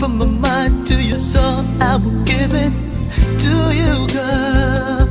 From my mind to your soul, I will give it to you, girl.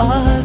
I